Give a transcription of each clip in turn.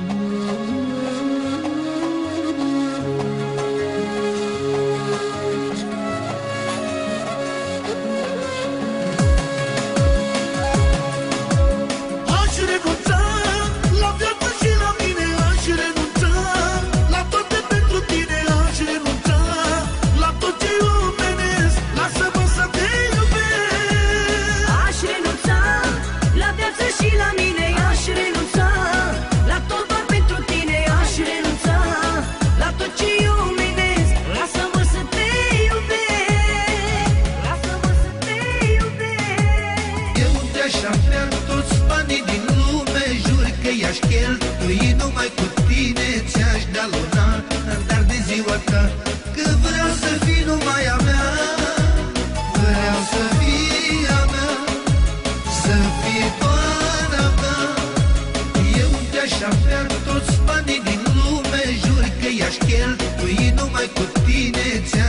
嗯 i-aș cheltui numai cu tine Ți-aș da luna, dar de ziua ta. Că vreau să fii numai a mea Vreau să fii a mea Să fii doar a mea Eu te-aș avea toți banii din lume Jur că i-aș cheltui numai cu tine Ți-aș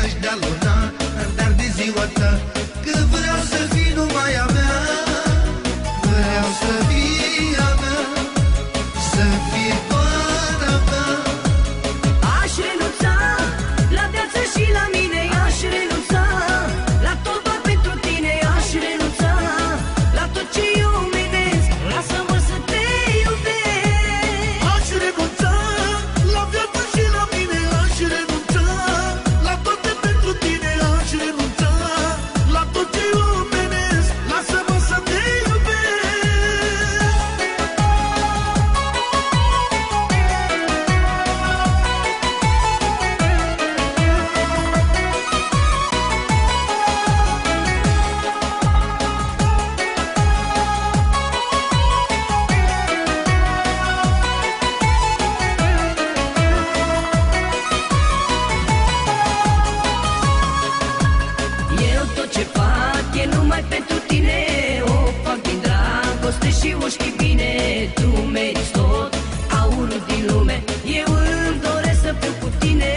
dragoste și o știi bine Tu meriți tot aurul din lume. Eu îmi doresc să fiu cu tine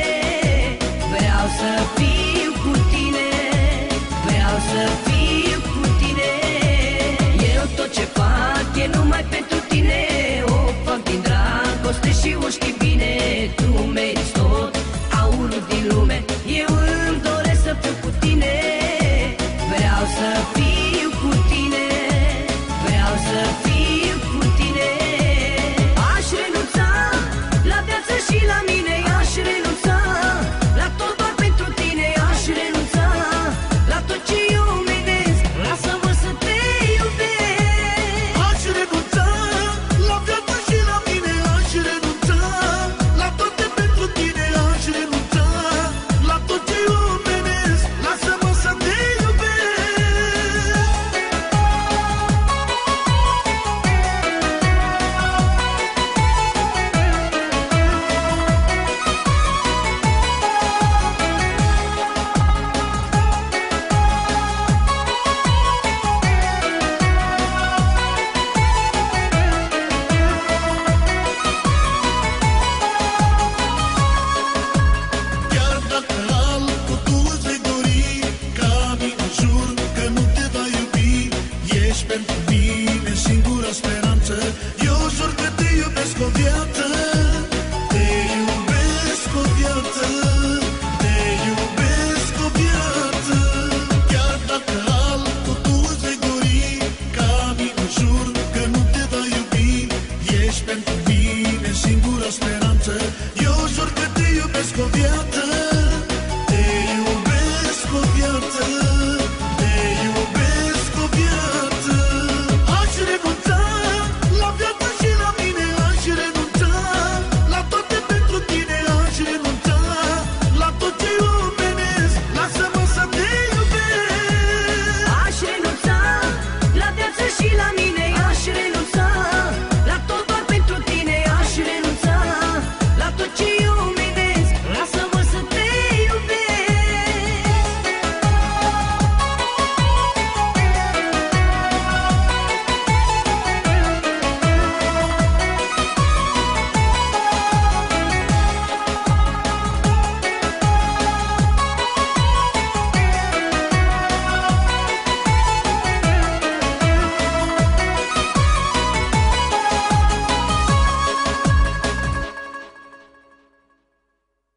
Vreau să fiu cu tine Vreau să fiu cu tine. Eu tot ce fac e numai pentru tine O fac din dragoste și o știi bine Tu meriți tot aurul din lume. Eu îmi doresc să fiu cu tine jur că nu te va iubi. Ești pentru mine